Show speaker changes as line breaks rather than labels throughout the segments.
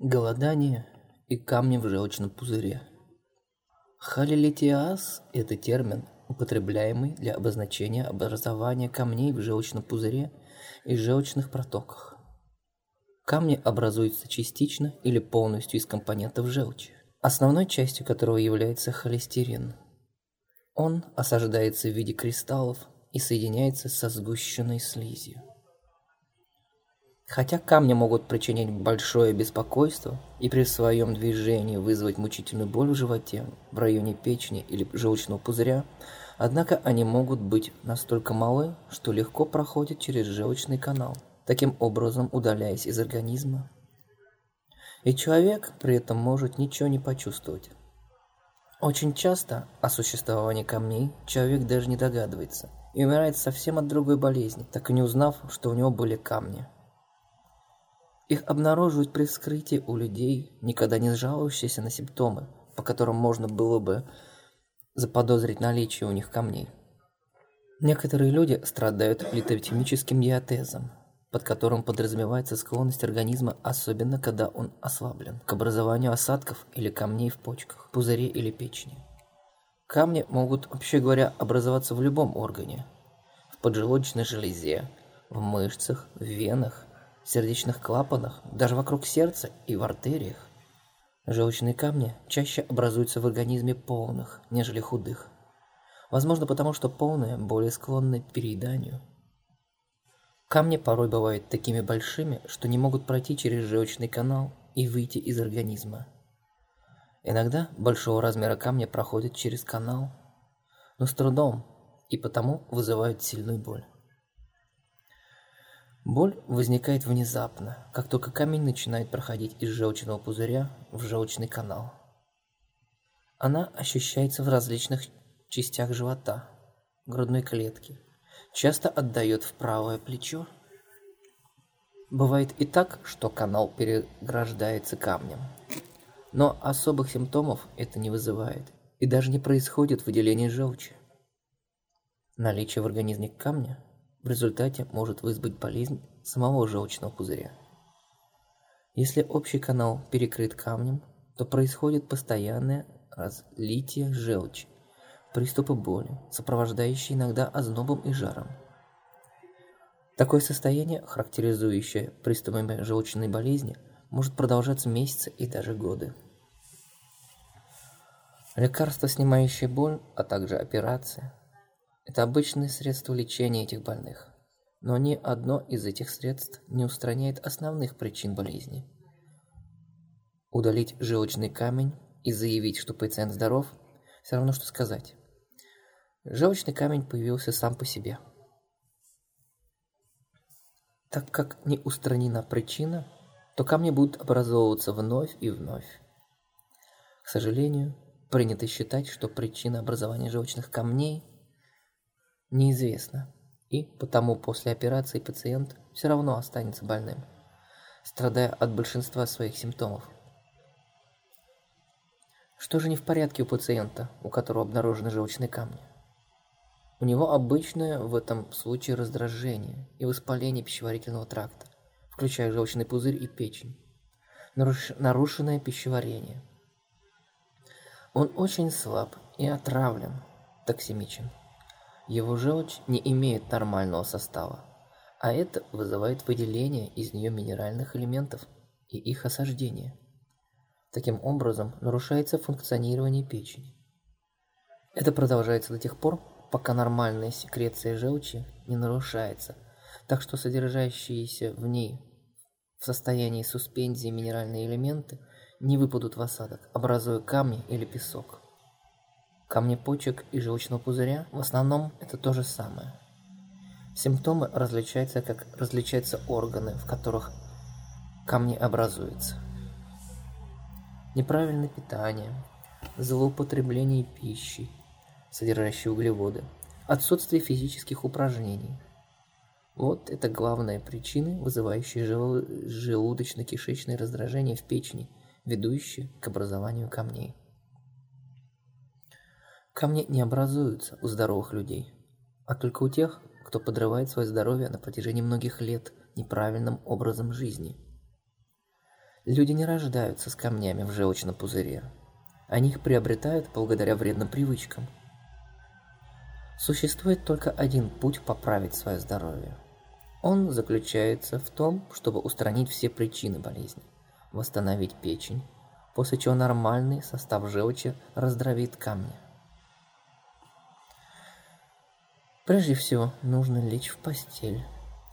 Голодание и камни в желчном пузыре. Халилитиаз – это термин, употребляемый для обозначения образования камней в желчном пузыре и желчных протоках. Камни образуются частично или полностью из компонентов желчи, основной частью которого является холестерин. Он осаждается в виде кристаллов и соединяется со сгущенной слизью. Хотя камни могут причинять большое беспокойство и при своем движении вызвать мучительную боль в животе, в районе печени или желчного пузыря, однако они могут быть настолько малы, что легко проходят через желчный канал, таким образом удаляясь из организма. И человек при этом может ничего не почувствовать. Очень часто о существовании камней человек даже не догадывается и умирает совсем от другой болезни, так и не узнав, что у него были камни. Их обнаруживают при вскрытии у людей, никогда не жалующихся на симптомы, по которым можно было бы заподозрить наличие у них камней. Некоторые люди страдают литотемическим диатезом, под которым подразумевается склонность организма, особенно когда он ослаблен, к образованию осадков или камней в почках, пузыре или печени. Камни могут, вообще говоря, образоваться в любом органе. В поджелудочной железе, в мышцах, в венах, сердечных клапанах, даже вокруг сердца и в артериях. Желчные камни чаще образуются в организме полных, нежели худых. Возможно, потому что полные более склонны к перееданию. Камни порой бывают такими большими, что не могут пройти через желчный канал и выйти из организма. Иногда большого размера камни проходят через канал, но с трудом и потому вызывают сильную боль. Боль возникает внезапно, как только камень начинает проходить из желчного пузыря в желчный канал. Она ощущается в различных частях живота, грудной клетки, часто отдает в правое плечо. Бывает и так, что канал переграждается камнем. Но особых симптомов это не вызывает, и даже не происходит выделение желчи. Наличие в организме камня в результате может вызвать болезнь самого желчного пузыря. Если общий канал перекрыт камнем, то происходит постоянное разлитие желчи, приступы боли, сопровождающие иногда ознобом и жаром. Такое состояние, характеризующее приступами желчной болезни, может продолжаться месяцы и даже годы. Лекарства, снимающие боль, а также операция это обычные средства лечения этих больных. Но ни одно из этих средств не устраняет основных причин болезни. Удалить желчный камень и заявить, что пациент здоров, все равно, что сказать. Желчный камень появился сам по себе. Так как не устранена причина, то камни будут образовываться вновь и вновь. К сожалению, принято считать, что причина образования желчных камней – неизвестно, и потому после операции пациент все равно останется больным, страдая от большинства своих симптомов. Что же не в порядке у пациента, у которого обнаружены желчные камни? У него обычное в этом случае раздражение и воспаление пищеварительного тракта, включая желчный пузырь и печень, наруш... нарушенное пищеварение. Он очень слаб и отравлен, токсимичен. Его желчь не имеет нормального состава, а это вызывает выделение из нее минеральных элементов и их осаждение. Таким образом, нарушается функционирование печени. Это продолжается до тех пор, пока нормальная секреция желчи не нарушается, так что содержащиеся в ней в состоянии суспензии минеральные элементы не выпадут в осадок, образуя камни или песок. Камни почек и желчного пузыря в основном это то же самое. Симптомы различаются, как различаются органы, в которых камни образуются. Неправильное питание, злоупотребление пищи, содержащей углеводы, отсутствие физических упражнений. Вот это главные причины, вызывающие желудочно-кишечное раздражение в печени, ведущие к образованию камней. Камни не образуются у здоровых людей, а только у тех, кто подрывает свое здоровье на протяжении многих лет неправильным образом жизни. Люди не рождаются с камнями в желчном пузыре. Они их приобретают благодаря вредным привычкам. Существует только один путь поправить свое здоровье. Он заключается в том, чтобы устранить все причины болезни, восстановить печень, после чего нормальный состав желчи раздробит камни. Прежде всего, нужно лечь в постель,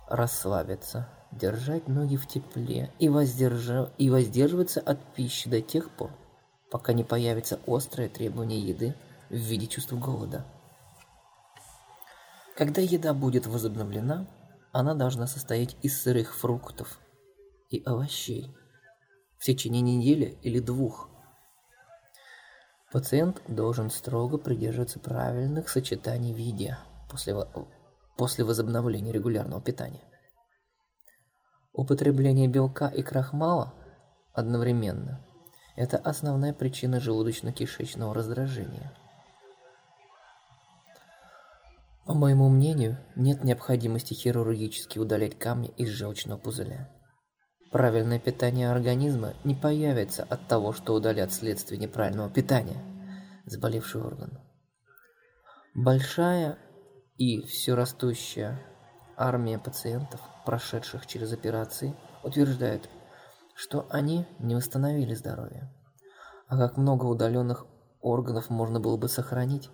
расслабиться, держать ноги в тепле и, воздержа... и воздерживаться от пищи до тех пор, пока не появится острое требование еды в виде чувства голода. Когда еда будет возобновлена, она должна состоять из сырых фруктов и овощей в течение недели или двух. Пациент должен строго придерживаться правильных сочетаний в еде после, после возобновления регулярного питания. Употребление белка и крахмала одновременно – это основная причина желудочно-кишечного раздражения. По моему мнению, нет необходимости хирургически удалять камни из желчного пузыря. Правильное питание организма не появится от того, что удалят вследствие неправильного питания заболевший орган. Большая и все растущая армия пациентов, прошедших через операции, утверждает, что они не восстановили здоровье. А как много удаленных органов можно было бы сохранить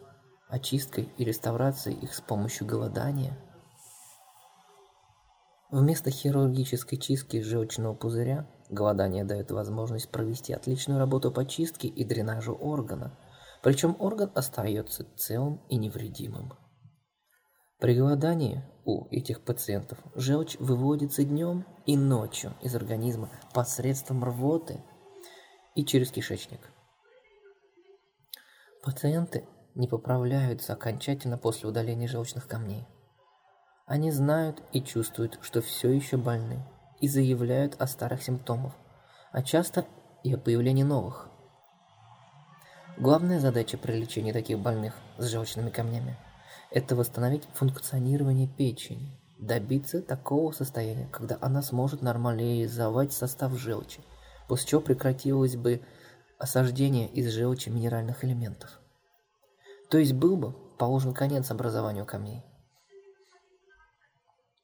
очисткой и реставрацией их с помощью голодания? Вместо хирургической чистки желчного пузыря голодание дает возможность провести отличную работу по чистке и дренажу органа, причем орган остается целым и невредимым. При голодании у этих пациентов желчь выводится днем и ночью из организма посредством рвоты и через кишечник. Пациенты не поправляются окончательно после удаления желчных камней. Они знают и чувствуют, что все еще больны, и заявляют о старых симптомах, а часто и о появлении новых. Главная задача при лечении таких больных с желчными камнями – это восстановить функционирование печени, добиться такого состояния, когда она сможет нормализовать состав желчи, после чего прекратилось бы осаждение из желчи минеральных элементов. То есть был бы положен конец образованию камней.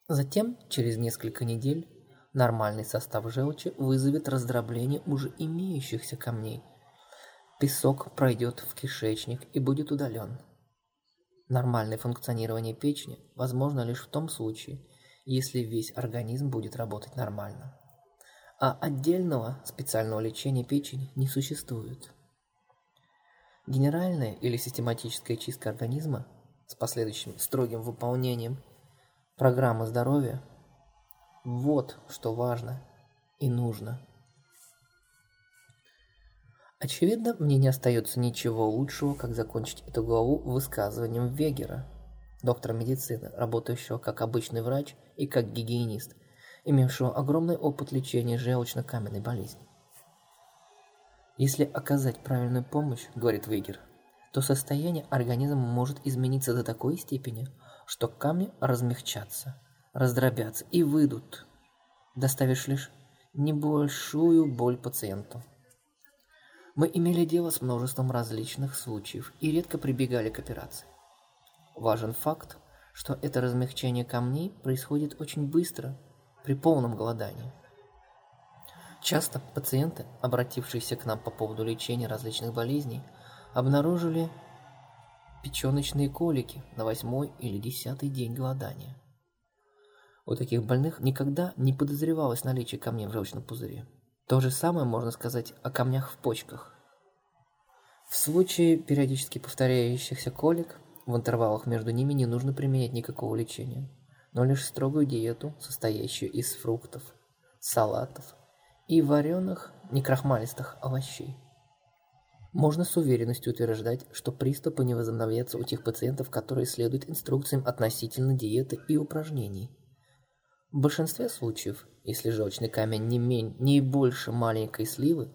Затем, через несколько недель, нормальный состав желчи вызовет раздробление уже имеющихся камней. Песок пройдет в кишечник и будет удален. Нормальное функционирование печени возможно лишь в том случае, если весь организм будет работать нормально. А отдельного специального лечения печени не существует. Генеральная или систематическая чистка организма с последующим строгим выполнением программы здоровья – вот что важно и нужно – Очевидно, мне не остается ничего лучшего, как закончить эту главу высказыванием Вегера, доктора медицины, работающего как обычный врач и как гигиенист, имевшего огромный опыт лечения желчно-каменной болезни. Если оказать правильную помощь, говорит Вегер, то состояние организма может измениться до такой степени, что камни размягчатся, раздробятся и выйдут, доставишь лишь небольшую боль пациенту. Мы имели дело с множеством различных случаев и редко прибегали к операции. Важен факт, что это размягчение камней происходит очень быстро, при полном голодании. Часто пациенты, обратившиеся к нам по поводу лечения различных болезней, обнаружили печёночные колики на восьмой или десятый день голодания. У таких больных никогда не подозревалось наличие камней в желчном пузыре. То же самое можно сказать о камнях в почках. В случае периодически повторяющихся колик, в интервалах между ними не нужно применять никакого лечения, но лишь строгую диету, состоящую из фруктов, салатов и вареных некрахмалистых овощей. Можно с уверенностью утверждать, что приступы не возобновятся у тех пациентов, которые следуют инструкциям относительно диеты и упражнений. В большинстве случаев если желчный камень не, мень, не больше маленькой сливы,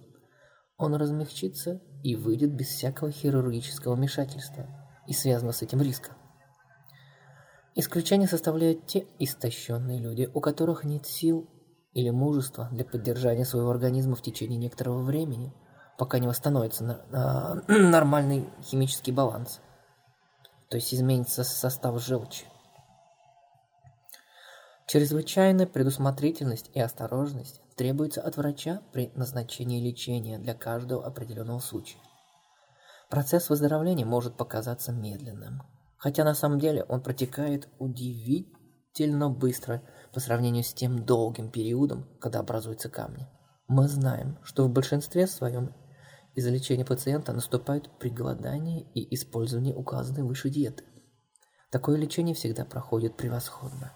он размягчится и выйдет без всякого хирургического вмешательства и связано с этим риска. Исключение составляют те истощенные люди, у которых нет сил или мужество для поддержания своего организма в течение некоторого времени, пока не восстановится на, нормальный химический баланс, то есть изменится состав желчи. Чрезвычайная предусмотрительность и осторожность требуется от врача при назначении лечения для каждого определенного случая. Процесс выздоровления может показаться медленным, хотя на самом деле он протекает удивительно быстро по сравнению с тем долгим периодом, когда образуются камни. Мы знаем, что в большинстве своем излечение пациента наступает при голодании и использовании указанной выше диеты. Такое лечение всегда проходит превосходно.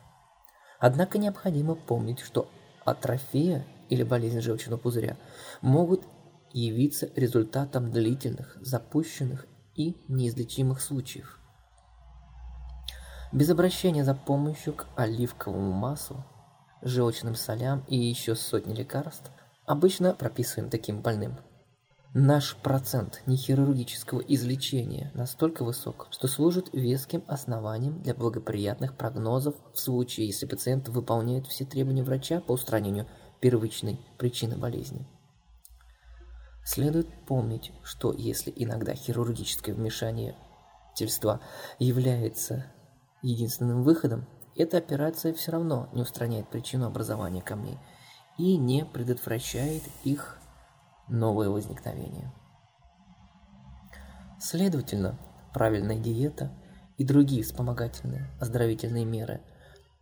Однако необходимо помнить, что атрофия или болезнь желчного пузыря могут явиться результатом длительных, запущенных и неизлечимых случаев. Без обращения за помощью к оливковому маслу, желчным солям и еще сотни лекарств обычно прописываем таким больным – Наш процент нехирургического излечения настолько высок, что служит веским основанием для благоприятных прогнозов в случае, если пациент выполняет все требования врача по устранению первичной причины болезни. Следует помнить, что если иногда хирургическое вмешательство является единственным выходом, эта операция все равно не устраняет причину образования камней и не предотвращает их новое возникновение. Следовательно, правильная диета и другие вспомогательные оздоровительные меры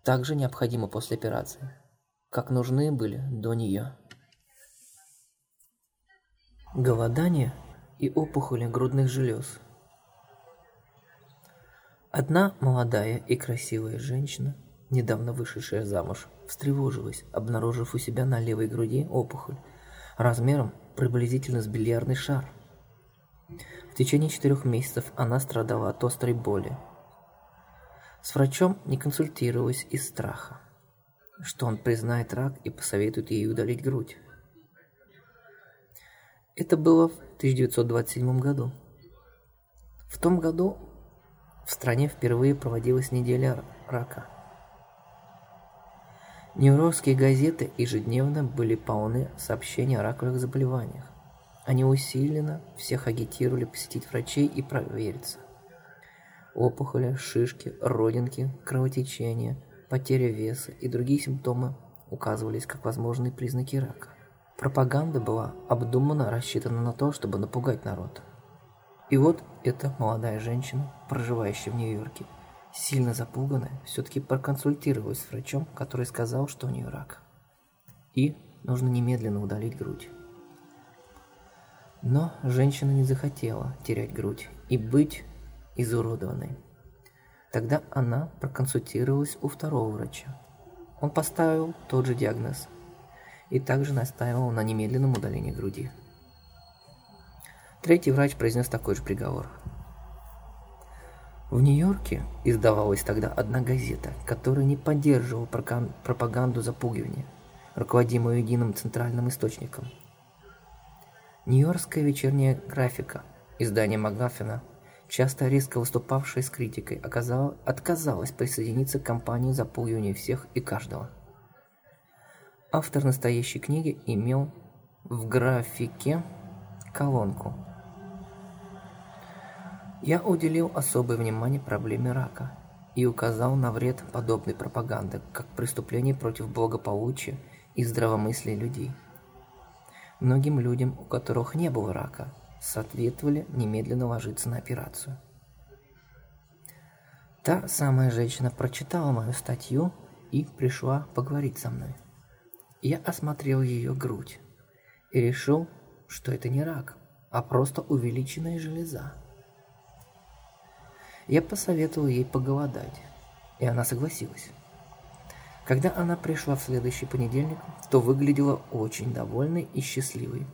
также необходимы после операции, как нужны были до нее. Голодание и опухоли грудных желез. Одна молодая и красивая женщина, недавно вышедшая замуж, встревожилась, обнаружив у себя на левой груди опухоль размером приблизительно с бильярдный шар. В течение четырех месяцев она страдала от острой боли. С врачом не консультировалась из страха, что он признает рак и посоветует ей удалить грудь. Это было в 1927 году. В том году в стране впервые проводилась неделя рака – Нью-Йоркские газеты ежедневно были полны сообщений о раковых заболеваниях. Они усиленно всех агитировали посетить врачей и провериться. Опухоли, шишки, родинки, кровотечение, потеря веса и другие симптомы указывались как возможные признаки рака. Пропаганда была обдуманно рассчитана на то, чтобы напугать народ. И вот эта молодая женщина, проживающая в Нью-Йорке, сильно запуганная, все-таки проконсультировалась с врачом, который сказал, что у нее рак. И нужно немедленно удалить грудь. Но женщина не захотела терять грудь и быть изуродованной. Тогда она проконсультировалась у второго врача. Он поставил тот же диагноз и также настаивал на немедленном удалении груди. Третий врач произнес такой же приговор – в Нью-Йорке издавалась тогда одна газета, которая не поддерживала пропаганду запугивания, руководимую единым центральным источником. Нью-Йоркская вечерняя графика, издание Магафина, часто резко выступавшая с критикой, оказала, отказалась присоединиться к кампании запугивания всех и каждого. Автор настоящей книги имел в графике колонку – я уделил особое внимание проблеме рака и указал на вред подобной пропаганды как преступление против благополучия и здравомыслия людей. Многим людям, у которых не было рака, соответствовали немедленно ложиться на операцию. Та самая женщина прочитала мою статью и пришла поговорить со мной. Я осмотрел ее грудь и решил, что это не рак, а просто увеличенная железа. Я посоветовал ей поголодать, и она согласилась. Когда она пришла в следующий понедельник, то выглядела очень довольной и счастливой.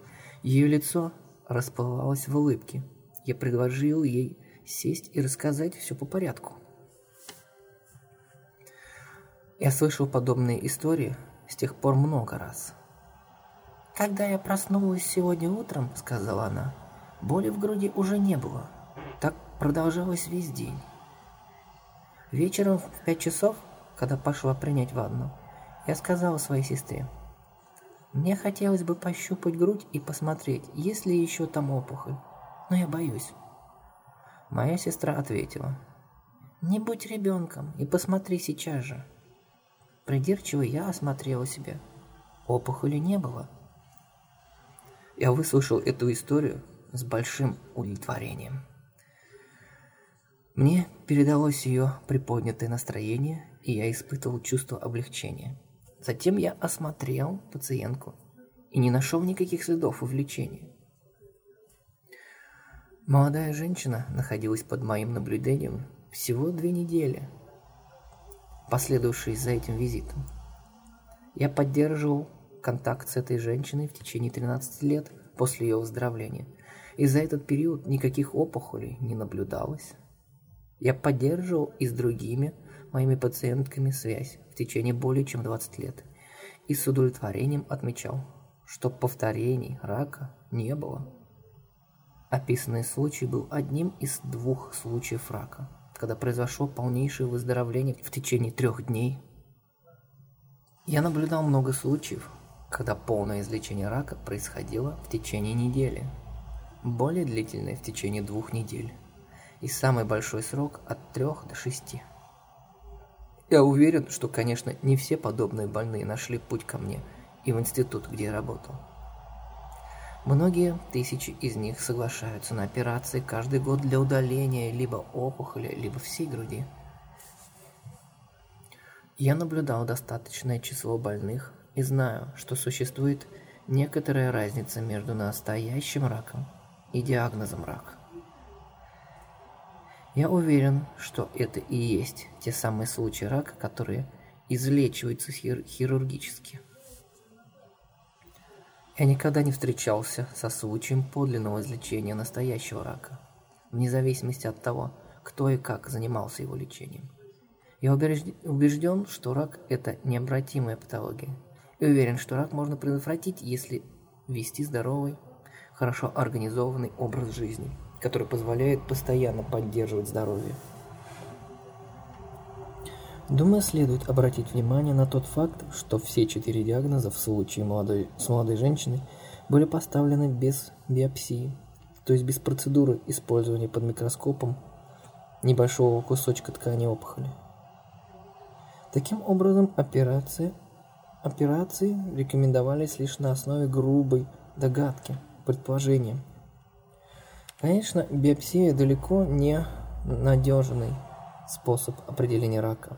Ее лицо расплывалось в улыбке. Я предложил ей сесть и рассказать все по порядку. Я слышал подобные истории с тех пор много раз. «Когда я проснулась сегодня утром, — сказала она, — боли в груди уже не было продолжалось весь день. Вечером в пять часов, когда пошла принять ванну, я сказала своей сестре, Мне хотелось бы пощупать грудь и посмотреть, есть ли еще там опухоль, но я боюсь. Моя сестра ответила, «Не будь ребенком и посмотри сейчас же». Придирчиво я осмотрела себя. Опухоли не было. Я выслушал эту историю с большим удовлетворением. Мне передалось ее приподнятое настроение, и я испытывал чувство облегчения. Затем я осмотрел пациентку и не нашел никаких следов увлечения. Молодая женщина находилась под моим наблюдением всего две недели, последовавшие за этим визитом. Я поддерживал контакт с этой женщиной в течение 13 лет после ее выздоровления, и за этот период никаких опухолей не наблюдалось. Я поддерживал и с другими моими пациентками связь в течение более чем 20 лет и с удовлетворением отмечал, что повторений рака не было. Описанный случай был одним из двух случаев рака, когда произошло полнейшее выздоровление в течение трех дней. Я наблюдал много случаев, когда полное излечение рака происходило в течение недели, более длительное в течение двух недель, и самый большой срок от трех до шести. Я уверен, что, конечно, не все подобные больные нашли путь ко мне и в институт, где я работал. Многие тысячи из них соглашаются на операции каждый год для удаления либо опухоли, либо всей груди. Я наблюдал достаточное число больных и знаю, что существует некоторая разница между настоящим раком и диагнозом рака. Я уверен, что это и есть те самые случаи рака, которые излечиваются хир хирургически. Я никогда не встречался со случаем подлинного излечения настоящего рака, вне зависимости от того, кто и как занимался его лечением. Я убежден, что рак – это необратимая патология, и уверен, что рак можно предотвратить, если вести здоровый, хорошо организованный образ жизни – который позволяет постоянно поддерживать здоровье. Думаю, следует обратить внимание на тот факт, что все четыре диагноза в случае молодой, с молодой женщиной были поставлены без биопсии, то есть без процедуры использования под микроскопом небольшого кусочка ткани опухоли. Таким образом, операции, операции рекомендовались лишь на основе грубой догадки, предположения, Конечно, биопсия далеко не надежный способ определения рака.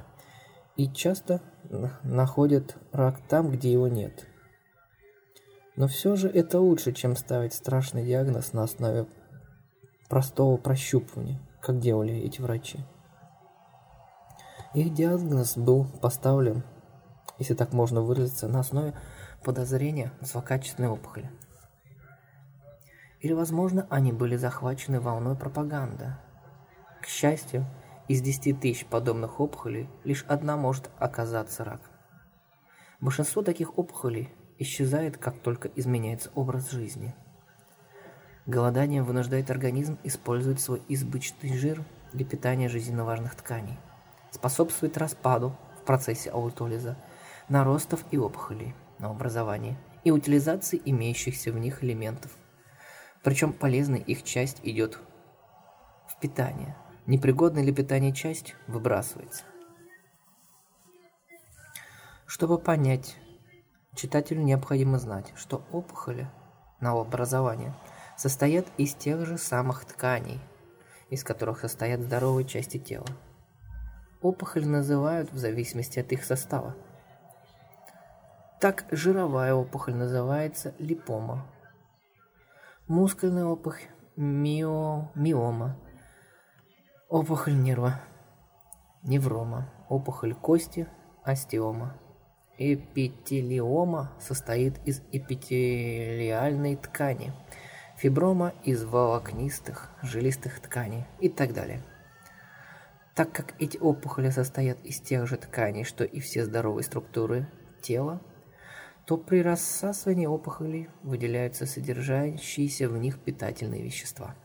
И часто находят рак там, где его нет. Но все же это лучше, чем ставить страшный диагноз на основе простого прощупывания, как делали эти врачи. Их диагноз был поставлен, если так можно выразиться, на основе подозрения в злокачественной опухоли. Или, возможно, они были захвачены волной пропаганды. К счастью, из 10 тысяч подобных опухолей лишь одна может оказаться рак. Большинство таких опухолей исчезает, как только изменяется образ жизни. Голодание вынуждает организм использовать свой избыточный жир для питания жизненно важных тканей, способствует распаду в процессе аутолиза, наростов и опухолей на образование и утилизации имеющихся в них элементов причем полезная их часть идет в питание. Непригодная для питания часть выбрасывается. Чтобы понять, читателю необходимо знать, что опухоли новообразования состоят из тех же самых тканей, из которых состоят здоровые части тела. Опухоль называют в зависимости от их состава. Так жировая опухоль называется липома, мускульная опухоль, мио, миома, опухоль нерва, неврома, опухоль кости, остеома. Эпителиома состоит из эпителиальной ткани, фиброма из волокнистых, жилистых тканей и так далее. Так как эти опухоли состоят из тех же тканей, что и все здоровые структуры тела, то при рассасывании опухолей выделяются содержащиеся в них питательные вещества.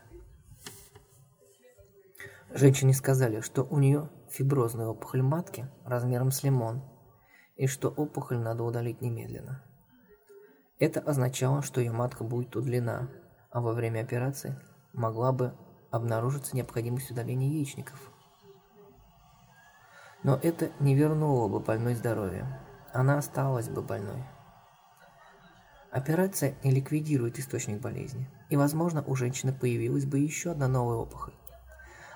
Женщине сказали, что у нее фиброзная опухоль матки размером с лимон, и что опухоль надо удалить немедленно. Это означало, что ее матка будет удлена, а во время операции могла бы обнаружиться необходимость удаления яичников. Но это не вернуло бы больной здоровье. Она осталась бы больной. Операция не ликвидирует источник болезни, и, возможно, у женщины появилась бы еще одна новая опухоль.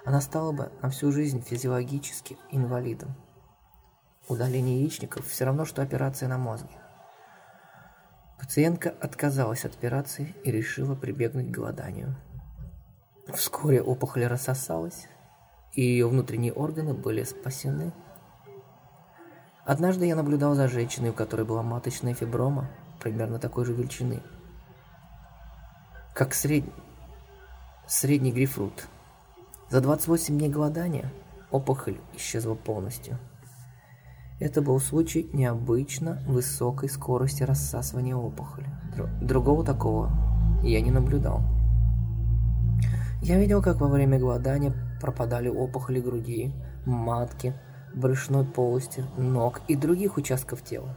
Она стала бы на всю жизнь физиологически инвалидом. Удаление яичников все равно, что операция на мозге. Пациентка отказалась от операции и решила прибегнуть к голоданию. Вскоре опухоль рассосалась, и ее внутренние органы были спасены. Однажды я наблюдал за женщиной, у которой была маточная фиброма, примерно такой же величины, как сред... средний грейпфрут. За 28 дней голодания опухоль исчезла полностью. Это был случай необычно высокой скорости рассасывания опухоли. Другого такого я не наблюдал. Я видел, как во время голодания пропадали опухоли груди, матки, брюшной полости, ног и других участков тела.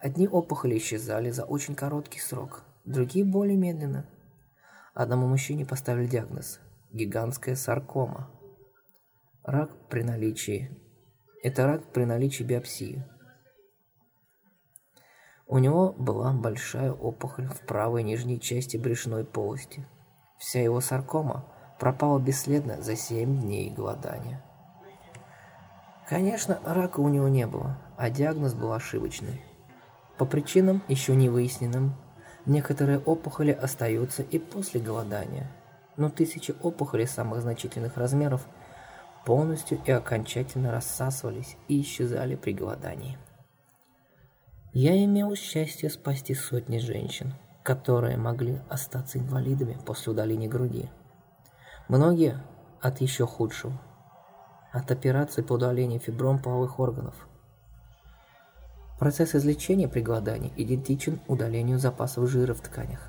Одни опухоли исчезали за очень короткий срок, другие более медленно. Одному мужчине поставили диагноз – гигантская саркома. Рак при наличии это рак при наличии биопсии. У него была большая опухоль в правой нижней части брюшной полости. Вся его саркома пропала бесследно за 7 дней голодания. Конечно, рака у него не было, а диагноз был ошибочный. По причинам, еще не выясненным, некоторые опухоли остаются и после голодания, но тысячи опухолей самых значительных размеров – полностью и окончательно рассасывались и исчезали при голодании. Я имел счастье спасти сотни женщин, которые могли остаться инвалидами после удаления груди. Многие от еще худшего, от операции по удалению фибром половых органов. Процесс излечения при голодании идентичен удалению запасов жира в тканях.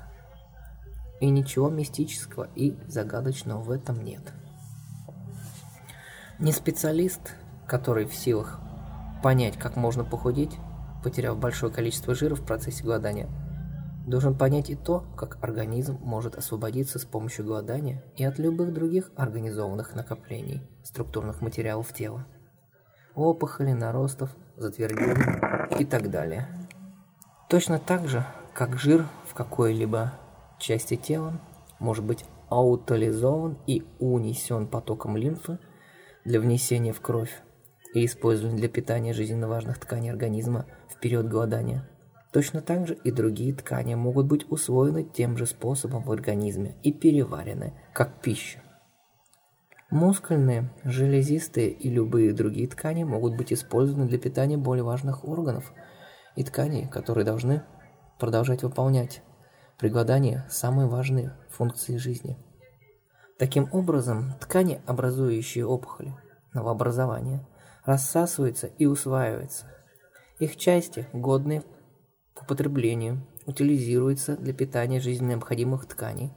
И ничего мистического и загадочного в этом нет. Не специалист, который в силах понять, как можно похудеть, потеряв большое количество жира в процессе голодания, должен понять и то, как организм может освободиться с помощью голодания и от любых других организованных накоплений структурных материалов тела. Опухоли, наростов, затвердений и так далее. Точно так же, как жир в какой-либо части тела может быть аутолизован и унесен потоком лимфы для внесения в кровь и использования для питания жизненно важных тканей организма в период голодания. Точно так же и другие ткани могут быть усвоены тем же способом в организме и переварены, как пища. Мускульные, железистые и любые другие ткани могут быть использованы для питания более важных органов и тканей, которые должны продолжать выполнять при голодании самые важные функции жизни – Таким образом, ткани, образующие опухоли, новообразования, рассасываются и усваиваются. Их части, годные к употреблению, утилизируются для питания жизненно необходимых тканей.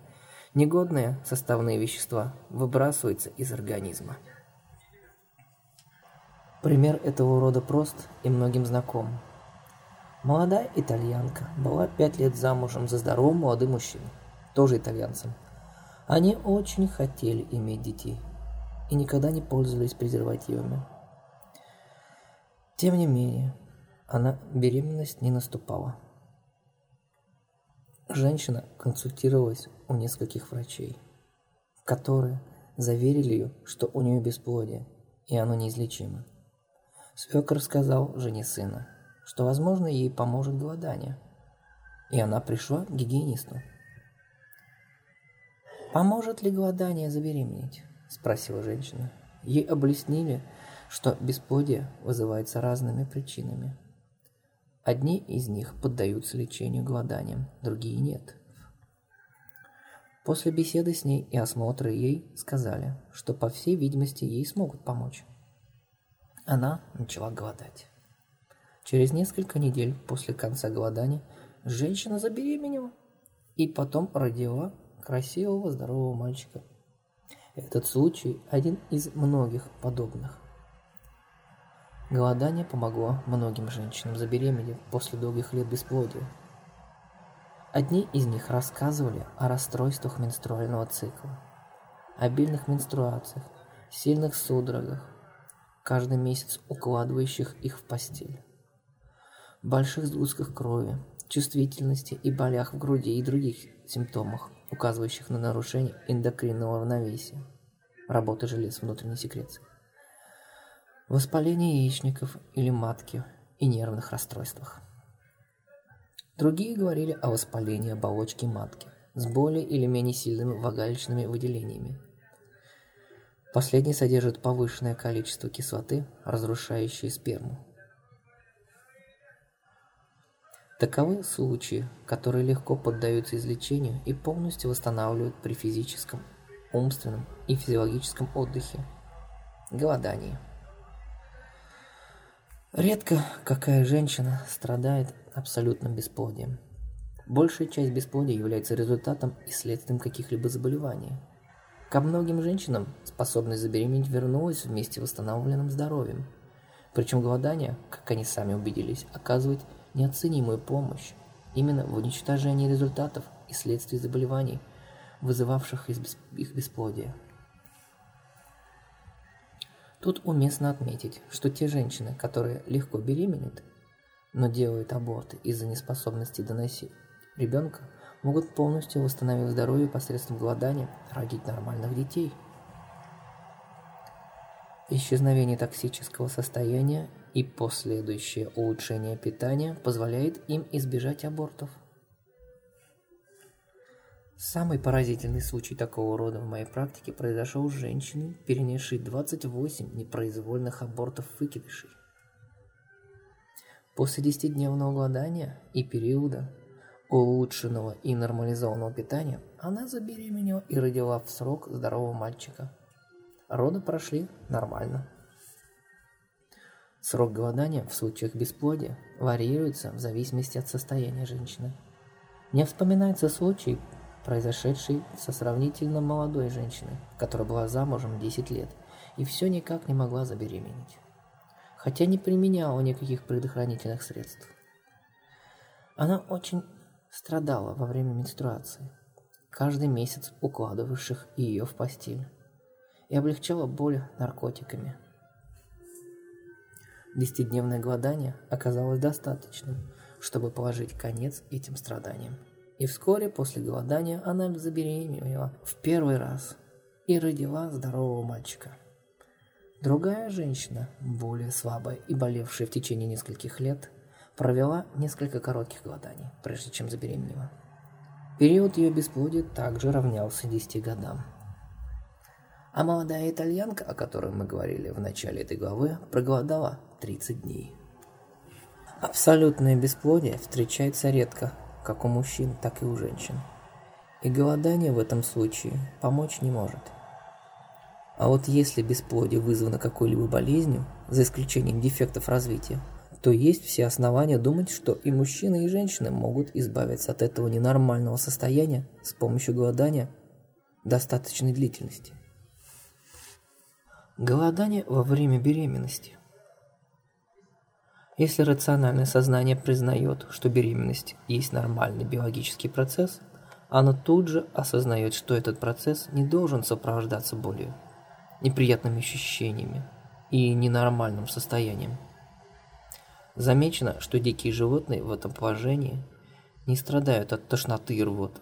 Негодные составные вещества выбрасываются из организма. Пример этого рода прост и многим знаком. Молодая итальянка была пять лет замужем за здоровым молодым мужчиной, тоже итальянцем – они очень хотели иметь детей и никогда не пользовались презервативами. Тем не менее, она беременность не наступала. Женщина консультировалась у нескольких врачей, которые заверили ее, что у нее бесплодие, и оно неизлечимо. Свекр сказал жене сына, что, возможно, ей поможет голодание, и она пришла к гигиенисту. «Поможет ли голодание забеременеть?» – спросила женщина. Ей облеснили, что бесплодие вызывается разными причинами. Одни из них поддаются лечению голоданием, другие нет. После беседы с ней и осмотра ей сказали, что по всей видимости ей смогут помочь. Она начала голодать. Через несколько недель после конца голодания женщина забеременела и потом родила красивого, здорового мальчика. Этот случай один из многих подобных. Голодание помогло многим женщинам забеременеть после долгих лет бесплодия. Одни из них рассказывали о расстройствах менструального цикла, обильных менструациях, сильных судорогах, каждый месяц укладывающих их в постель, больших сгустках крови, чувствительности и болях в груди и других симптомах, указывающих на нарушение эндокринного равновесия, работы желез внутренней секреции, воспаление яичников или матки и нервных расстройствах. Другие говорили о воспалении оболочки матки с более или менее сильными влагалищными выделениями. Последний содержит повышенное количество кислоты, разрушающей сперму. Таковы случаи, которые легко поддаются излечению и полностью восстанавливают при физическом, умственном и физиологическом отдыхе, голодании. Редко какая женщина страдает абсолютным бесплодием. Большая часть бесплодия является результатом и следствием каких-либо заболеваний. Ко многим женщинам способность забеременеть вернулась вместе с восстановленным здоровьем. Причем голодание, как они сами убедились, оказывает неоценимую помощь именно в уничтожении результатов и следствий заболеваний, вызывавших их бесплодие. Тут уместно отметить, что те женщины, которые легко беременеют, но делают аборты из-за неспособности доносить ребенка, могут полностью восстановить здоровье посредством голодания, родить нормальных детей. Исчезновение токсического состояния и последующее улучшение питания позволяет им избежать абортов. Самый поразительный случай такого рода в моей практике произошел с женщиной, перенесшей 28 непроизвольных абортов выкидышей. После 10-дневного голодания и периода улучшенного и нормализованного питания она забеременела и родила в срок здорового мальчика. Роды прошли нормально. Срок голодания в случаях бесплодия варьируется в зависимости от состояния женщины. Не вспоминается случай, произошедший со сравнительно молодой женщиной, которая была замужем 10 лет и все никак не могла забеременеть, хотя не применяла никаких предохранительных средств. Она очень страдала во время менструации, каждый месяц укладывавших ее в постель, и облегчала боль наркотиками. Десятидневное голодание оказалось достаточным, чтобы положить конец этим страданиям. И вскоре после голодания она забеременела в первый раз и родила здорового мальчика. Другая женщина, более слабая и болевшая в течение нескольких лет, провела несколько коротких голоданий, прежде чем забеременела. Период ее бесплодия также равнялся 10 годам. А молодая итальянка, о которой мы говорили в начале этой главы, проголодала 30 дней. Абсолютное бесплодие встречается редко как у мужчин, так и у женщин. И голодание в этом случае помочь не может. А вот если бесплодие вызвано какой-либо болезнью, за исключением дефектов развития, то есть все основания думать, что и мужчины, и женщины могут избавиться от этого ненормального состояния с помощью голодания достаточной длительности. Голодание во время беременности – если рациональное сознание признает, что беременность есть нормальный биологический процесс, оно тут же осознает, что этот процесс не должен сопровождаться болью, неприятными ощущениями и ненормальным состоянием. Замечено, что дикие животные в этом положении не страдают от тошноты и рвоты.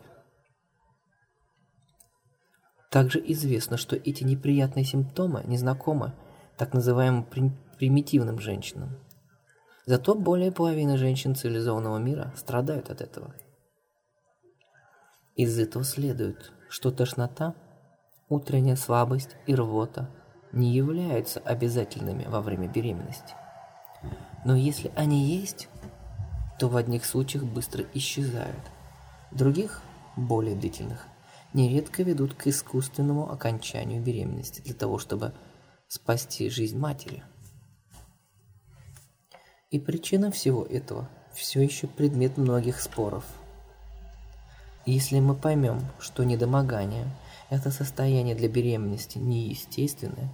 Также известно, что эти неприятные симптомы незнакомы так называемым примитивным женщинам. Зато более половины женщин цивилизованного мира страдают от этого. Из этого следует, что тошнота, утренняя слабость и рвота не являются обязательными во время беременности. Но если они есть, то в одних случаях быстро исчезают, других, более длительных, нередко ведут к искусственному окончанию беременности для того, чтобы спасти жизнь матери – и причина всего этого все еще предмет многих споров. Если мы поймем, что недомогание – это состояние для беременности неестественное,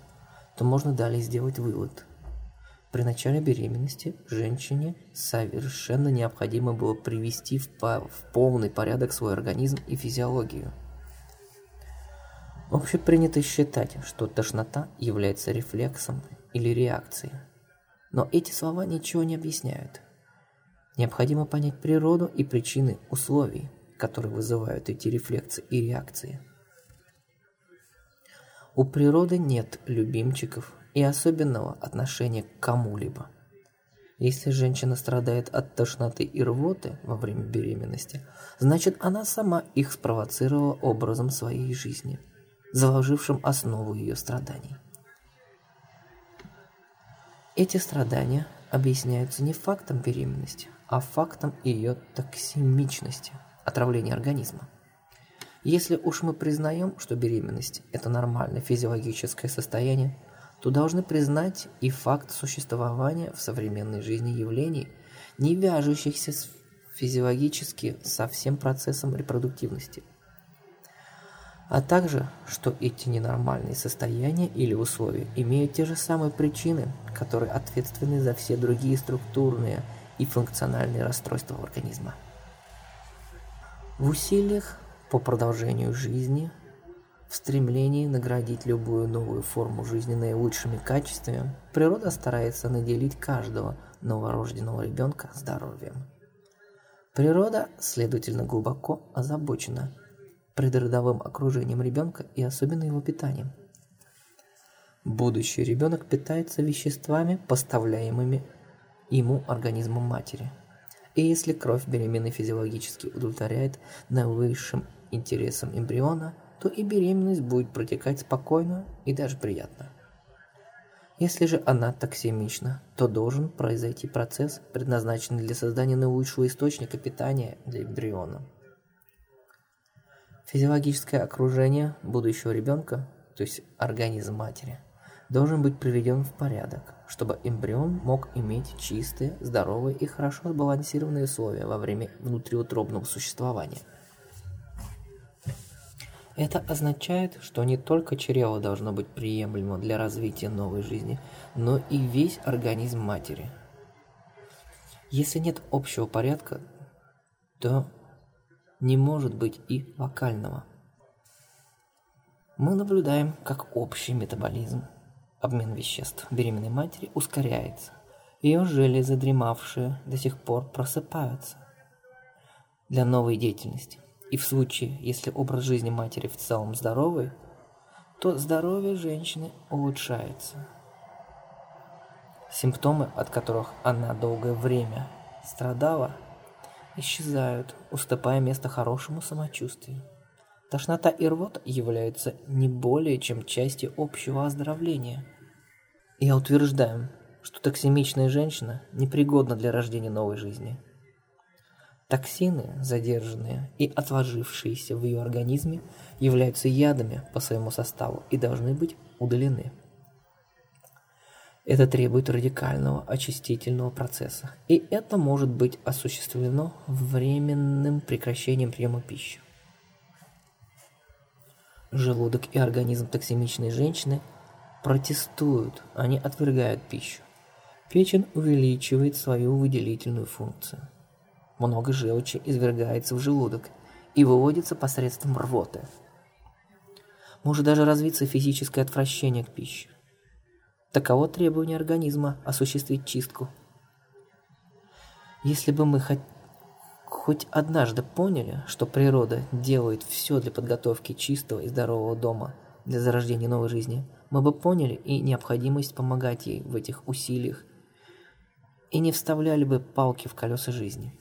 то можно далее сделать вывод, При начале беременности женщине совершенно необходимо было привести в, в полный порядок свой организм и физиологию. Общепринято считать, что тошнота является рефлексом или реакцией. Но эти слова ничего не объясняют. Необходимо понять природу и причины условий, которые вызывают эти рефлексы и реакции. У природы нет любимчиков и особенного отношения к кому-либо. Если женщина страдает от тошноты и рвоты во время беременности, значит она сама их спровоцировала образом своей жизни, заложившим основу ее страданий. Эти страдания объясняются не фактом беременности, а фактом ее токсимичности, отравления организма. Если уж мы признаем, что беременность – это нормальное физиологическое состояние, то должны признать и факт существования в современной жизни явлений, не вяжущихся физиологически со всем процессом репродуктивности. А также, что эти ненормальные состояния или условия имеют те же самые причины, которые ответственны за все другие структурные и функциональные расстройства организма. В усилиях по продолжению жизни в стремлении наградить любую новую форму жизни наилучшими качествами, природа старается наделить каждого новорожденного ребенка здоровьем. Природа, следовательно, глубоко озабочена предродовым окружением ребенка и особенно его питанием. Будущий ребенок питается веществами, поставляемыми ему организмом матери. И если кровь беременной физиологически удовлетворяет наивысшим интересам эмбриона – то и беременность будет протекать спокойно и даже приятно. Если же она токсимична, то должен произойти процесс, предназначенный для создания наилучшего источника питания для эмбриона. Физиологическое окружение будущего ребенка, то есть организм матери, должен быть приведен в порядок, чтобы эмбрион мог иметь чистые, здоровые и хорошо сбалансированные условия во время внутриутробного существования – это означает, что не только чрево должно быть приемлемо для развития новой жизни, но и весь организм матери. Если нет общего порядка, то не может быть и локального. Мы наблюдаем, как общий метаболизм, обмен веществ беременной матери ускоряется. Ее железы, дремавшие, до сих пор просыпаются для новой деятельности. И в случае, если образ жизни матери в целом здоровый, то здоровье женщины улучшается. Симптомы, от которых она долгое время страдала, исчезают, уступая место хорошему самочувствию. Тошнота и рвота являются не более чем частью общего оздоровления. Я утверждаю, что токсимичная женщина непригодна для рождения новой жизни – Токсины, задержанные и отложившиеся в ее организме, являются ядами по своему составу и должны быть удалены. Это требует радикального очистительного процесса, и это может быть осуществлено временным прекращением приема пищи. Желудок и организм токсимичной женщины протестуют, они отвергают пищу. Печень увеличивает свою выделительную функцию – много желчи извергается в желудок и выводится посредством рвоты. Может даже развиться физическое отвращение к пище. Таково требование организма осуществить чистку. Если бы мы хоть, хоть однажды поняли, что природа делает все для подготовки чистого и здорового дома для зарождения новой жизни, мы бы поняли и необходимость помогать ей в этих усилиях и не вставляли бы палки в колеса жизни.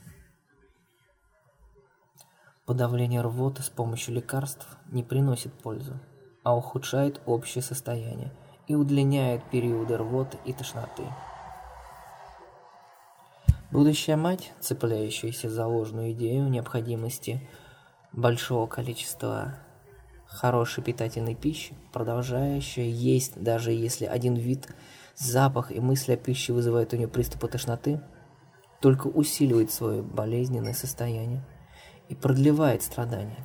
Подавление рвоты с помощью лекарств не приносит пользу, а ухудшает общее состояние и удлиняет периоды рвоты и тошноты. Будущая мать, цепляющаяся за ложную идею необходимости большого количества хорошей питательной пищи, продолжающая есть, даже если один вид, запах и мысли о пище вызывают у нее приступы тошноты, только усиливает свое болезненное состояние и продлевает страдания.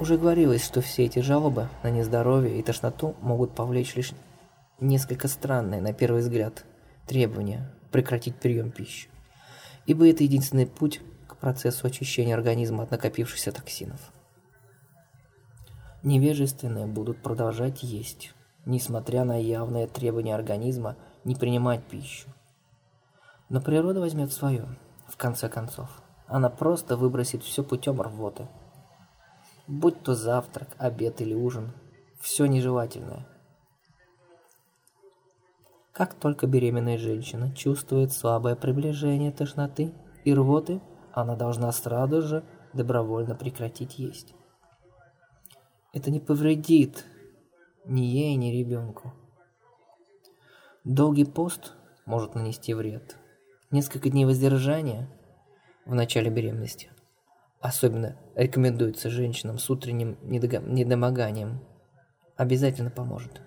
Уже говорилось, что все эти жалобы на нездоровье и тошноту могут повлечь лишь несколько странное на первый взгляд требование прекратить прием пищи, ибо это единственный путь к процессу очищения организма от накопившихся токсинов. Невежественные будут продолжать есть, несмотря на явное требование организма не принимать пищу. Но природа возьмет свое, в конце концов. Она просто выбросит все путем рвоты. Будь то завтрак, обед или ужин, все нежелательное. Как только беременная женщина чувствует слабое приближение тошноты и рвоты, она должна сразу же добровольно прекратить есть. Это не повредит ни ей, ни ребенку. Долгий пост может нанести вред. Несколько дней воздержания в начале беременности особенно рекомендуется женщинам с утренним недомоганием, обязательно поможет.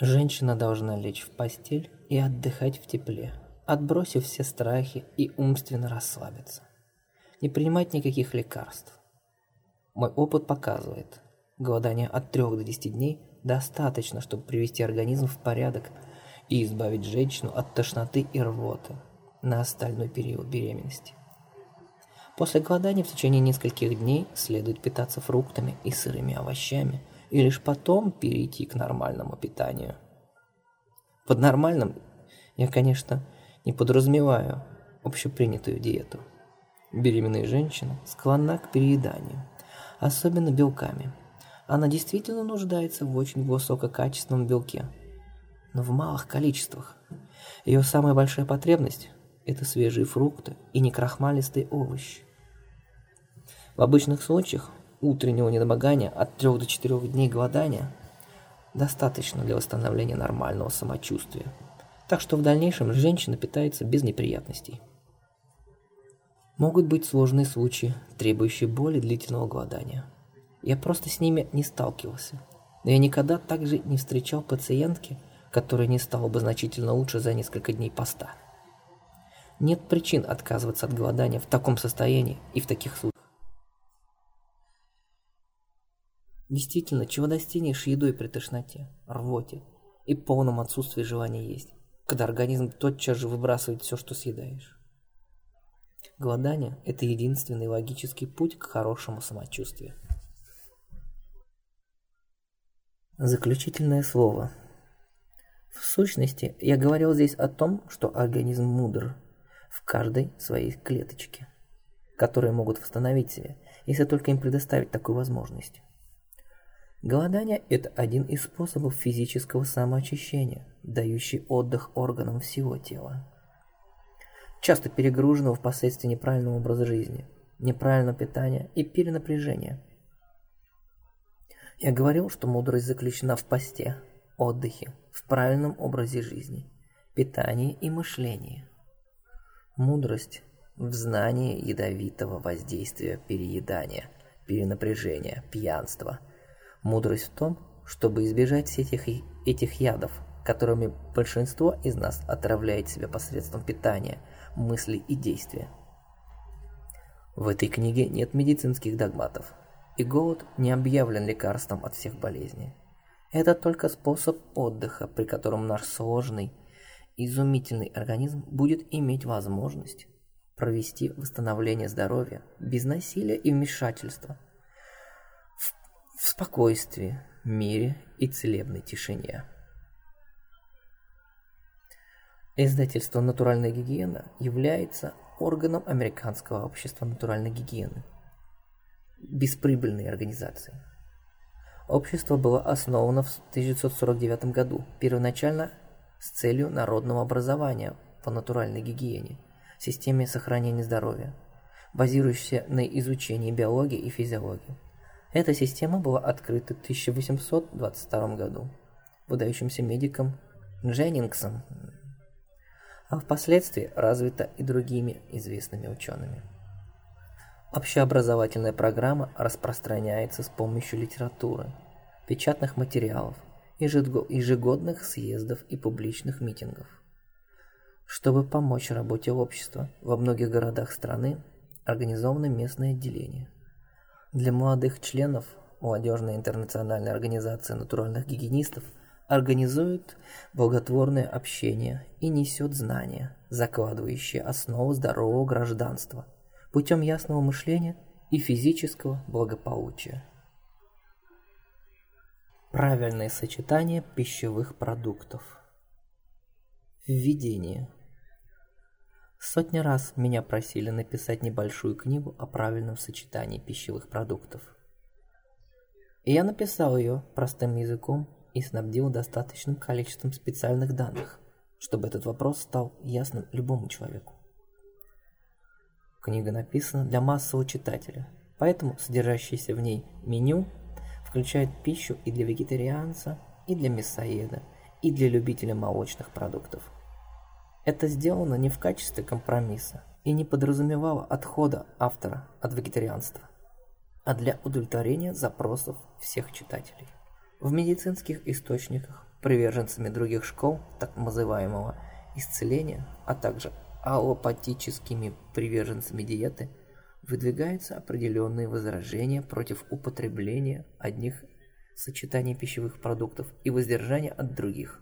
Женщина должна лечь в постель и отдыхать в тепле, отбросив все страхи и умственно расслабиться. Не принимать никаких лекарств. Мой опыт показывает, голодание от 3 до 10 дней достаточно, чтобы привести организм в порядок и избавить женщину от тошноты и рвоты на остальной период беременности. После голодания в течение нескольких дней следует питаться фруктами и сырыми овощами, и лишь потом перейти к нормальному питанию. Под нормальным я, конечно, не подразумеваю общепринятую диету. Беременная женщина склонна к перееданию, особенно белками. Она действительно нуждается в очень высококачественном белке, но в малых количествах. Ее самая большая потребность – это свежие фрукты и некрахмалистые овощи. В обычных случаях утреннего недомогания от 3 до 4 дней голодания достаточно для восстановления нормального самочувствия. Так что в дальнейшем женщина питается без неприятностей. Могут быть сложные случаи, требующие более длительного голодания. Я просто с ними не сталкивался. Но я никогда также не встречал пациентки, которая не стала бы значительно лучше за несколько дней поста. Нет причин отказываться от голодания в таком состоянии и в таких случаях. Действительно, чего достигнешь едой при тошноте, рвоте и полном отсутствии желания есть, когда организм тотчас же выбрасывает все, что съедаешь. Голодание – это единственный логический путь к хорошему самочувствию. Заключительное слово. В сущности, я говорил здесь о том, что организм мудр в каждой своей клеточке, которые могут восстановить себя, если только им предоставить такую возможность. Голодание – это один из способов физического самоочищения, дающий отдых органам всего тела. Часто перегруженного впоследствии неправильного образа жизни, неправильного питания и перенапряжения. Я говорил, что мудрость заключена в посте, отдыхе, в правильном образе жизни, питании и мышлении. Мудрость в знании ядовитого воздействия переедания, перенапряжения, пьянства – Мудрость в том, чтобы избежать всех этих, этих ядов, которыми большинство из нас отравляет себя посредством питания, мыслей и действия. В этой книге нет медицинских догматов, и голод не объявлен лекарством от всех болезней. Это только способ отдыха, при котором наш сложный, изумительный организм будет иметь возможность провести восстановление здоровья без насилия и вмешательства – в спокойствии, мире и целебной тишине. Издательство «Натуральная гигиена» является органом Американского общества натуральной гигиены, бесприбыльной организации. Общество было основано в 1949 году, первоначально с целью народного образования по натуральной гигиене, системе сохранения здоровья, базирующейся на изучении биологии и физиологии. Эта система была открыта в 1822 году выдающимся медиком Дженнингсом, а впоследствии развита и другими известными учеными. Общеобразовательная программа распространяется с помощью литературы, печатных материалов, ежегодных съездов и публичных митингов. Чтобы помочь работе общества, во многих городах страны организованы местные отделения – для молодых членов молодежная интернациональная организация натуральных гигиенистов, организует благотворное общение и несет знания, закладывающие основу здорового гражданства путем ясного мышления и физического благополучия. Правильное сочетание пищевых продуктов. Введение. Сотни раз меня просили написать небольшую книгу о правильном сочетании пищевых продуктов. И я написал ее простым языком и снабдил достаточным количеством специальных данных, чтобы этот вопрос стал ясным любому человеку. Книга написана для массового читателя, поэтому содержащееся в ней меню включает пищу и для вегетарианца, и для мясоеда, и для любителя молочных продуктов. Это сделано не в качестве компромисса и не подразумевало отхода автора от вегетарианства, а для удовлетворения запросов всех читателей. В медицинских источниках приверженцами других школ так называемого исцеления, а также аллопатическими приверженцами диеты выдвигаются определенные возражения против употребления одних сочетаний пищевых продуктов и воздержания от других.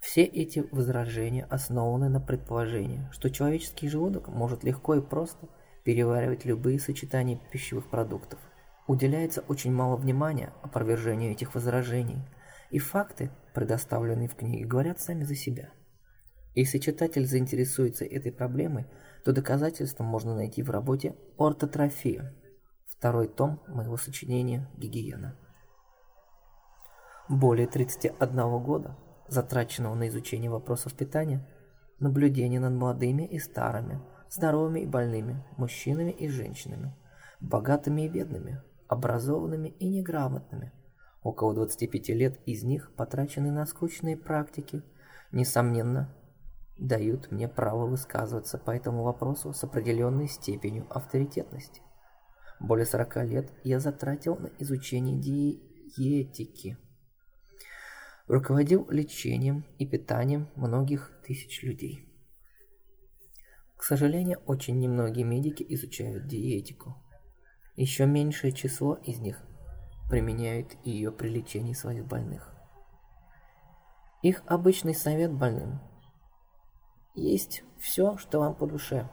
Все эти возражения основаны на предположении, что человеческий желудок может легко и просто переваривать любые сочетания пищевых продуктов, уделяется очень мало внимания опровержению этих возражений, и факты, предоставленные в книге, говорят сами за себя. Если читатель заинтересуется этой проблемой, то доказательства можно найти в работе «Ортотрофия», второй том моего сочинения «Гигиена». Более 31 года, затраченного на изучение вопросов питания, наблюдение над молодыми и старыми, здоровыми и больными, мужчинами и женщинами, богатыми и бедными, образованными и неграмотными. Около 25 лет из них потрачены на скучные практики, несомненно, дают мне право высказываться по этому вопросу с определенной степенью авторитетности. Более 40 лет я затратил на изучение диетики. Руководил лечением и питанием многих тысяч людей. К сожалению, очень немногие медики изучают диетику. Еще меньшее число из них применяют ее при лечении своих больных. Их обычный совет больным – есть все, что вам по душе.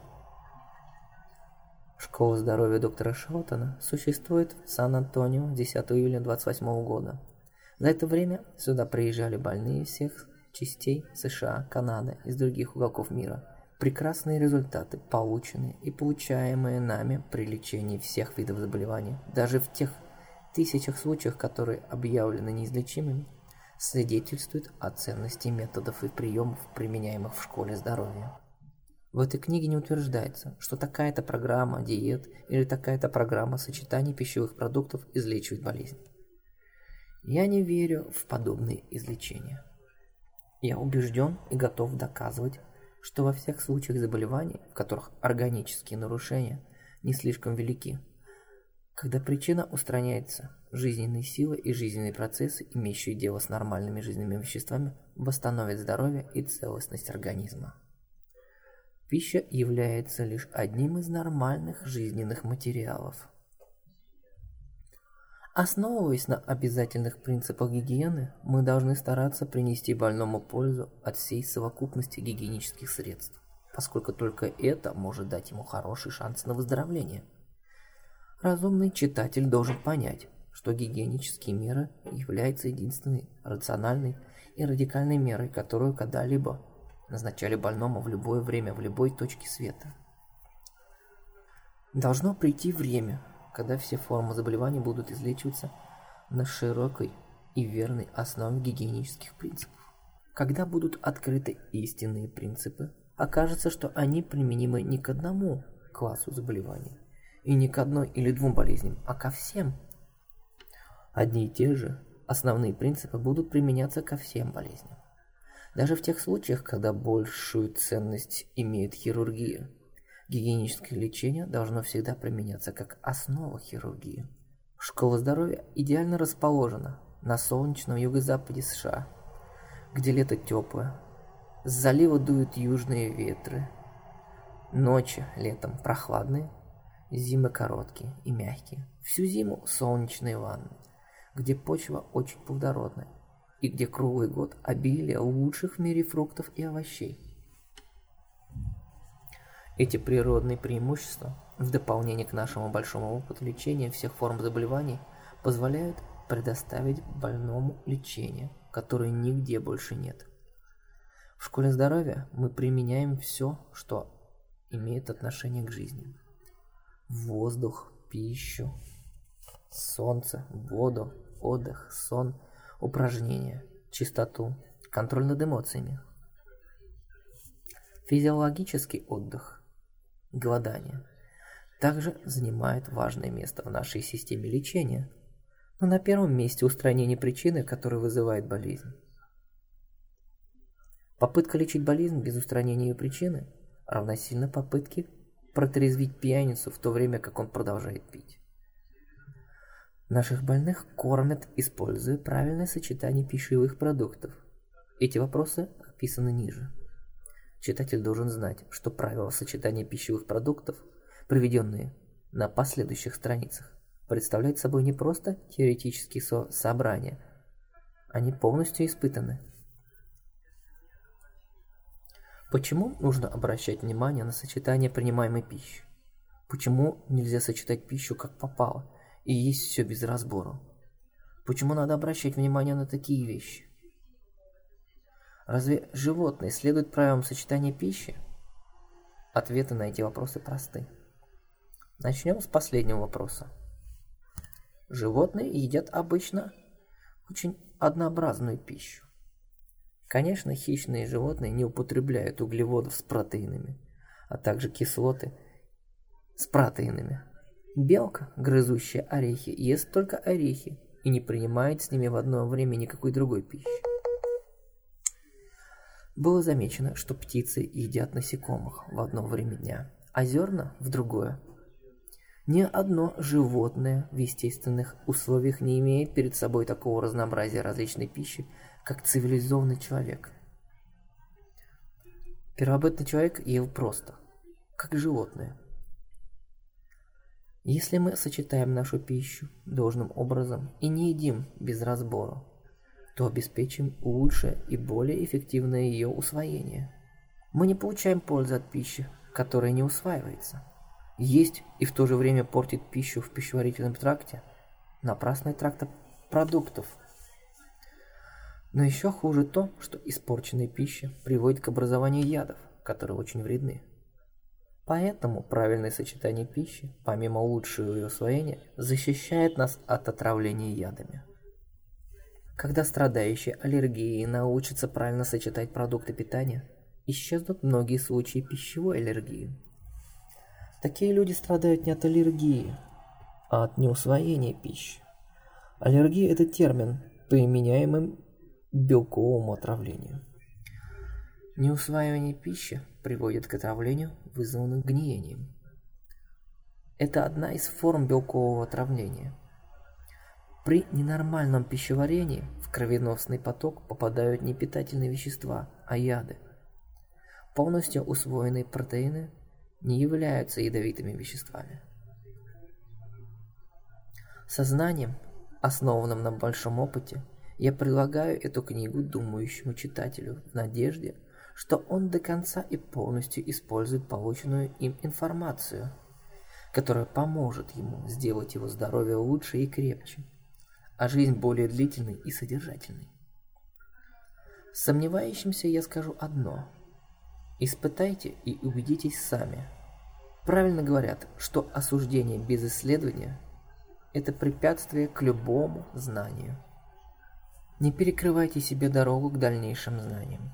Школа здоровья доктора Шелтона существует в Сан-Антонио 10 июля 28 года. За это время сюда приезжали больные всех частей США, Канады, из других уголков мира – прекрасные результаты, полученные и получаемые нами при лечении всех видов заболеваний, даже в тех тысячах случаев, которые объявлены неизлечимыми, свидетельствуют о ценности методов и приемов, применяемых в школе здоровья. В этой книге не утверждается, что такая-то программа диет или такая-то программа сочетаний пищевых продуктов излечивает болезнь. Я не верю в подобные излечения. Я убежден и готов доказывать, что во всех случаях заболеваний, в которых органические нарушения не слишком велики, когда причина устраняется, жизненные силы и жизненные процессы, имеющие дело с нормальными жизненными веществами, восстановят здоровье и целостность организма. Пища является лишь одним из нормальных жизненных материалов – Основываясь на обязательных принципах гигиены, мы должны стараться принести больному пользу от всей совокупности гигиенических средств, поскольку только это может дать ему хороший шанс на выздоровление. Разумный читатель должен понять, что гигиенические меры являются единственной рациональной и радикальной мерой, которую когда-либо назначали больному в любое время, в любой точке света. Должно прийти время, когда все формы заболеваний будут излечиваться на широкой и верной основе гигиенических принципов. Когда будут открыты истинные принципы, окажется, что они применимы не к одному классу заболеваний и не к одной или двум болезням, а ко всем. Одни и те же основные принципы будут применяться ко всем болезням. Даже в тех случаях, когда большую ценность имеет хирургия – Гигиеническое лечение должно всегда применяться как основа хирургии. Школа здоровья идеально расположена на солнечном юго-западе США, где лето теплое, с залива дуют южные ветры, ночи летом прохладные, Зимы короткие и мягкие. Всю зиму солнечные ванны, где почва очень плодородная и где круглый год обилие лучших в мире фруктов и овощей. Эти природные преимущества, в дополнение к нашему большому опыту лечения всех форм заболеваний, позволяют предоставить больному лечение, которое нигде больше нет. В школе здоровья мы применяем все, что имеет отношение к жизни. Воздух, пищу, солнце, воду, отдых, сон, упражнения, чистоту, контроль над эмоциями. Физиологический отдых, голодание, также занимает важное место в нашей системе лечения, но на первом месте устранение причины, которая вызывает болезнь. Попытка лечить болезнь без устранения ее причины равносильно попытке протрезвить пьяницу в то время, как он продолжает пить. Наших больных кормят, используя правильное сочетание пищевых продуктов. Эти вопросы описаны ниже. Читатель должен знать, что правила сочетания пищевых продуктов, приведенные на последующих страницах, представляют собой не просто теоретические со собрания, они полностью испытаны. Почему нужно обращать внимание на сочетание принимаемой пищи? Почему нельзя сочетать пищу как попало и есть все без разбора? Почему надо обращать внимание на такие вещи? Разве животные следуют правилам сочетания пищи? Ответы на эти вопросы просты. Начнем с последнего вопроса. Животные едят обычно очень однообразную пищу. Конечно, хищные животные не употребляют углеводов с протеинами, а также кислоты с протеинами. Белка, грызущая орехи, ест только орехи и не принимает с ними в одно время никакой другой пищи. Было замечено, что птицы едят насекомых в одно время дня, а зерна в другое. Ни одно животное в естественных условиях не имеет перед собой такого разнообразия различной пищи, как цивилизованный человек. Первобытный человек ел просто, как животное. Если мы сочетаем нашу пищу должным образом и не едим без разбора, то обеспечим лучшее и более эффективное ее усвоение. Мы не получаем пользы от пищи, которая не усваивается. Есть и в то же время портит пищу в пищеварительном тракте – напрасная тракта продуктов – но еще хуже то, что испорченная пища приводит к образованию ядов, которые очень вредны. Поэтому правильное сочетание пищи, помимо лучшего ее усвоения, защищает нас от отравления ядами. Когда страдающие аллергией научатся правильно сочетать продукты питания, исчезнут многие случаи пищевой аллергии. Такие люди страдают не от аллергии, а от неусвоения пищи. Аллергия – это термин, применяемый белковому отравлению. Неусваивание пищи приводит к отравлению, вызванному гниением. Это одна из форм белкового отравления. При ненормальном пищеварении в кровеносный поток попадают не питательные вещества, а яды. Полностью усвоенные протеины не являются ядовитыми веществами. Сознанием, основанным на большом опыте, я предлагаю эту книгу думающему читателю в надежде, что он до конца и полностью использует полученную им информацию, которая поможет ему сделать его здоровье лучше и крепче, а жизнь более длительной и содержательной. Сомневающимся я скажу одно. Испытайте и убедитесь сами. Правильно говорят, что осуждение без исследования – это препятствие к любому знанию. Не перекрывайте себе дорогу к дальнейшим знаниям,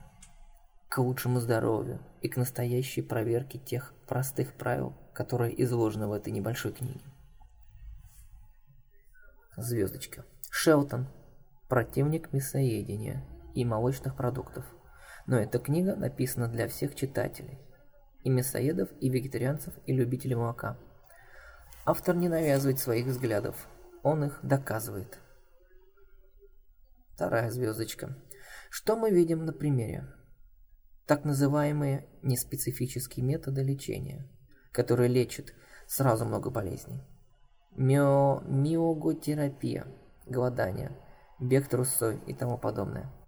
к лучшему здоровью и к настоящей проверке тех простых правил, которые изложены в этой небольшой книге. Звездочка. Шелтон. Противник мясоедения и молочных продуктов. Но эта книга написана для всех читателей. И мясоедов, и вегетарианцев, и любителей молока. Автор не навязывает своих взглядов. Он их доказывает. Вторая звездочка. Что мы видим на примере? Так называемые неспецифические методы лечения, которые лечат сразу много болезней. Мио, миоготерапия, голодание, бег трусой и тому подобное –